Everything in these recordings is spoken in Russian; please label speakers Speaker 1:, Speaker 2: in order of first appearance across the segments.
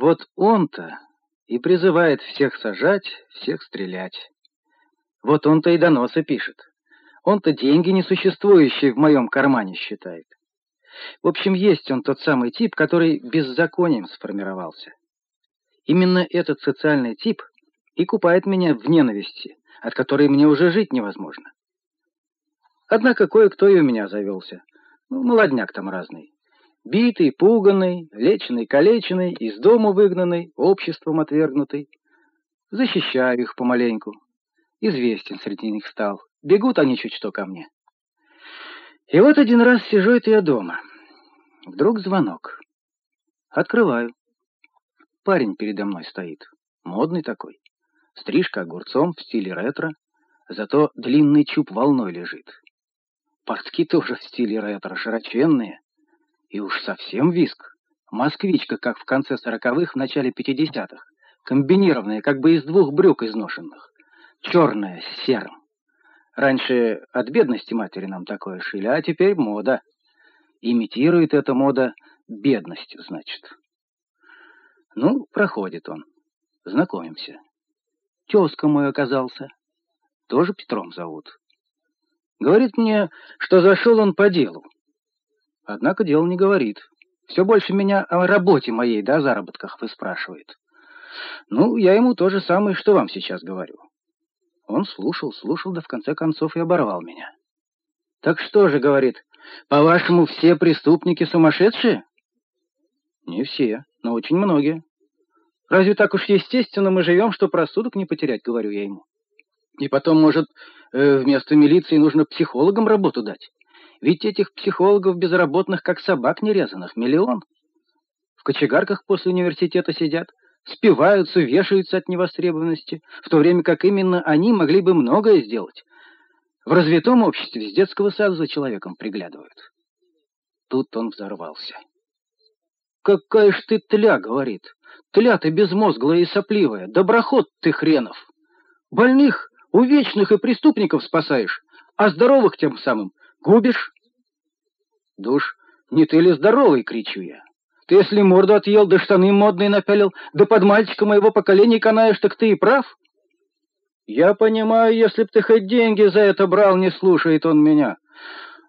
Speaker 1: Вот он-то и призывает всех сажать, всех стрелять. Вот он-то и доносы пишет. Он-то деньги несуществующие в моем кармане считает. В общем, есть он тот самый тип, который беззаконием сформировался. Именно этот социальный тип и купает меня в ненависти, от которой мне уже жить невозможно. Однако кое-кто и у меня завелся. Ну, молодняк там разный. Битый, пуганный, леченый, калеченный, из дома выгнанный, обществом отвергнутый. Защищаю их помаленьку. Известен среди них стал. Бегут они чуть что ко мне. И вот один раз сижу это я дома. Вдруг звонок. Открываю. Парень передо мной стоит. Модный такой. Стрижка огурцом в стиле ретро, зато длинный чуб волной лежит. Портки тоже в стиле ретро, широченные. И уж совсем виск. Москвичка, как в конце сороковых, в начале пятидесятых. Комбинированная, как бы из двух брюк изношенных. Черная, с серым. Раньше от бедности матери нам такое шили, а теперь мода. Имитирует эта мода бедность, значит. Ну, проходит он. Знакомимся. Тезка мой оказался. Тоже Петром зовут. Говорит мне, что зашел он по делу. Однако дело не говорит. Все больше меня о работе моей, да, заработках выспрашивает. Ну, я ему то же самое, что вам сейчас говорю. Он слушал, слушал, да в конце концов и оборвал меня. «Так что же, — говорит, — по-вашему, все преступники сумасшедшие?» «Не все, но очень многие. Разве так уж естественно мы живем, что рассудок не потерять, — говорю я ему. И потом, может, э, вместо милиции нужно психологам работу дать? Ведь этих психологов безработных, как собак нерезанных, миллион. В кочегарках после университета сидят, спиваются, вешаются от невостребованности, в то время как именно они могли бы многое сделать. В развитом обществе с детского сада за человеком приглядывают. Тут он взорвался. «Какая ж ты тля!» — говорит. «Тля ты безмозглая и сопливая! Доброход ты хренов! Больных, увечных и преступников спасаешь, а здоровых тем самым губишь!» «Душ, не ты ли здоровый?» — кричу я. Ты если морду отъел, да штаны модные напялил, да под мальчика моего поколения канаешь, так ты и прав. Я понимаю, если б ты хоть деньги за это брал, не слушает он меня.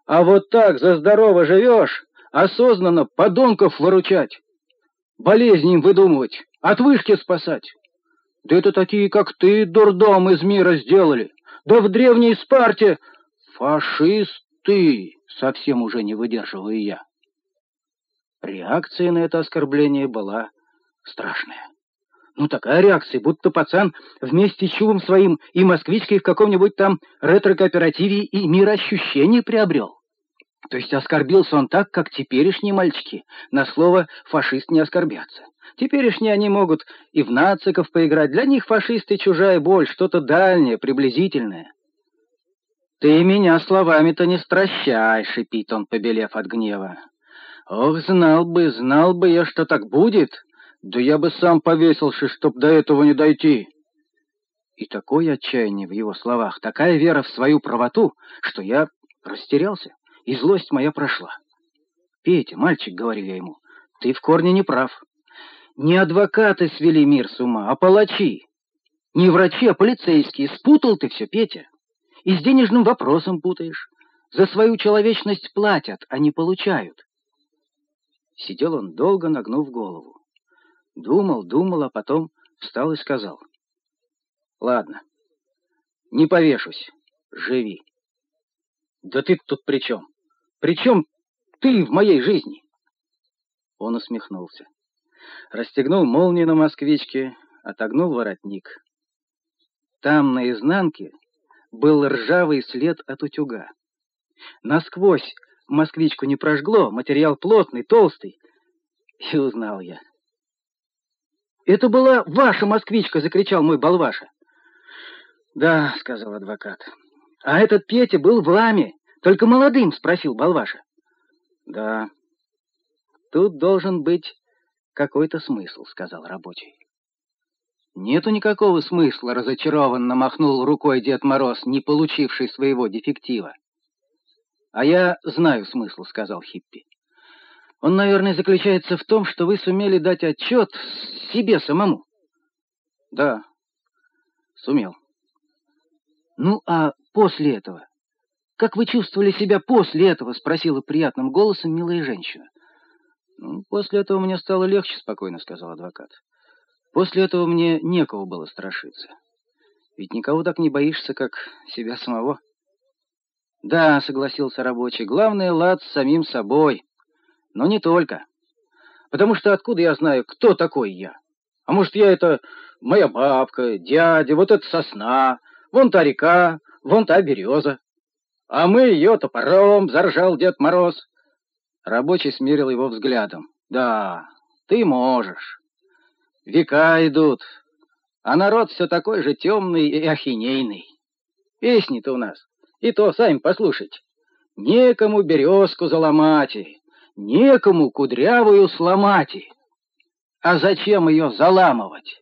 Speaker 1: А вот так за здорово живешь, осознанно подонков выручать, болезни им выдумывать, от вышки спасать. Да это такие, как ты, дурдом из мира сделали. Да в древней Спарте фашисты, совсем уже не выдерживаю я. Реакция на это оскорбление была страшная. Ну, такая реакция, будто пацан вместе с чубом своим и москвичкой в каком-нибудь там ретро-кооперативе и мироощущение приобрел. То есть оскорбился он так, как теперешние мальчики на слово «фашист» не оскорбятся. Теперешние они могут и в нациков поиграть. Для них фашисты чужая боль, что-то дальнее, приблизительное. «Ты меня словами-то не стращай», — шипит он, побелев от гнева. Ох, знал бы, знал бы я, что так будет, да я бы сам повесился, чтоб до этого не дойти. И такое отчаяние в его словах, такая вера в свою правоту, что я растерялся, и злость моя прошла. «Петя, мальчик, — говорю я ему, — ты в корне не прав. Не адвокаты свели мир с ума, а палачи. Не врачи, а полицейские. Спутал ты все, Петя. И с денежным вопросом путаешь. За свою человечность платят, а не получают. Сидел он долго, нагнув голову. Думал, думал, а потом встал и сказал. «Ладно, не повешусь, живи». «Да ты тут при чем? При чем ты в моей жизни?» Он усмехнулся. Расстегнул молнию на москвичке, отогнул воротник. Там, на изнанке, был ржавый след от утюга. Насквозь москвичку не прожгло, материал плотный, толстый. И узнал я. «Это была ваша москвичка!» — закричал мой балваша. «Да», — сказал адвокат. «А этот Петя был в ламе, только молодым?» — спросил балваша. «Да, тут должен быть какой-то смысл», — сказал рабочий. «Нету никакого смысла», — разочарованно махнул рукой Дед Мороз, не получивший своего дефектива. «А я знаю смысл», — сказал Хиппи. Он, наверное, заключается в том, что вы сумели дать отчет себе самому. Да, сумел. Ну, а после этого? Как вы чувствовали себя после этого? Спросила приятным голосом милая женщина. Ну, после этого мне стало легче, спокойно сказал адвокат. После этого мне некого было страшиться. Ведь никого так не боишься, как себя самого. Да, согласился рабочий, главное лад с самим собой. Но не только. Потому что откуда я знаю, кто такой я? А может, я это моя бабка, дядя, вот эта сосна, вон та река, вон та береза. А мы ее топором, заржал Дед Мороз. Рабочий смерил его взглядом. Да, ты можешь. Века идут, а народ все такой же темный и ахинейный. Песни-то у нас, и то сами послушайте. Некому березку заломать, некому кудрявую сломать. А зачем ее заламывать?